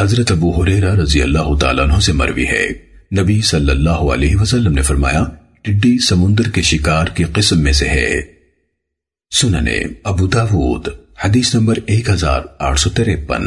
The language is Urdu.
حضرت ابو حریرہ رضی اللہ تعالیٰ عنہ سے مروی ہے۔ نبی صلی اللہ علیہ وسلم نے فرمایا، ٹڈی سمندر کے شکار کی قسم میں سے ہے۔ سننے ابو داود، حدیث نمبر ایک ہزار آٹھ سو تریپن